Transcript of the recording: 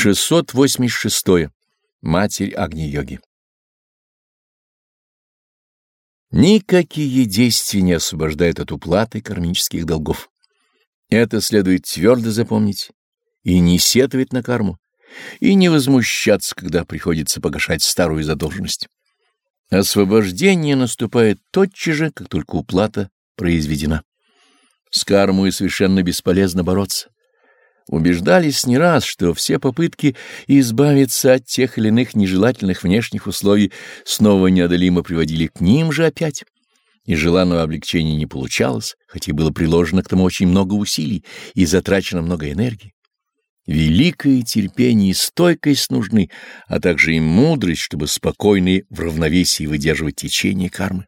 686. Матерь Агни-йоги Никакие действия не освобождают от уплаты кармических долгов. Это следует твердо запомнить и не сетовать на карму, и не возмущаться, когда приходится погашать старую задолженность. Освобождение наступает тотчас же, как только уплата произведена. С кармой совершенно бесполезно бороться. Убеждались не раз, что все попытки избавиться от тех или иных нежелательных внешних условий снова неодолимо приводили к ним же опять, и желанного облегчения не получалось, хотя было приложено к тому очень много усилий и затрачено много энергии. Великое терпение и стойкость нужны, а также и мудрость, чтобы спокойно и в равновесии выдерживать течение кармы.